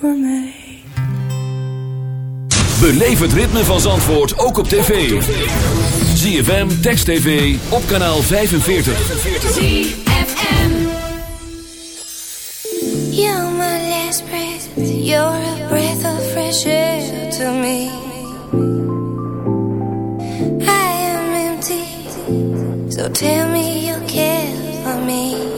Voor mij. Beleef het ritme van Zandvoort ook op tv. ZFM, Text TV, op kanaal 45. ZFM. You're my last breath. You're a breath of fresh air to me. I am empty. So tell me you care for me.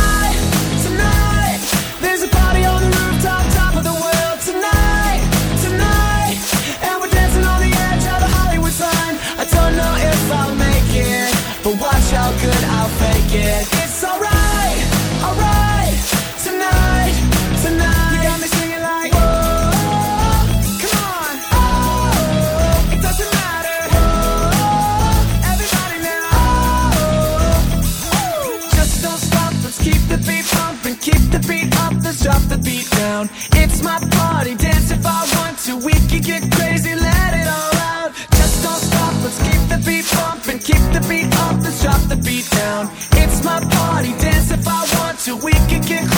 But watch how good I'll fake it. It's alright, alright. Tonight, tonight. You got me singing like, whoa, come on. Oh, it doesn't matter. Everybody now. Oh, just don't stop. Let's keep the beat pumping, keep the beat up. Let's drop the beat down. It's my party, dance if I want to. We can get crazy, pumping, keep the beat up. Let's drop the beat down. It's my party, dance if I want to. We can get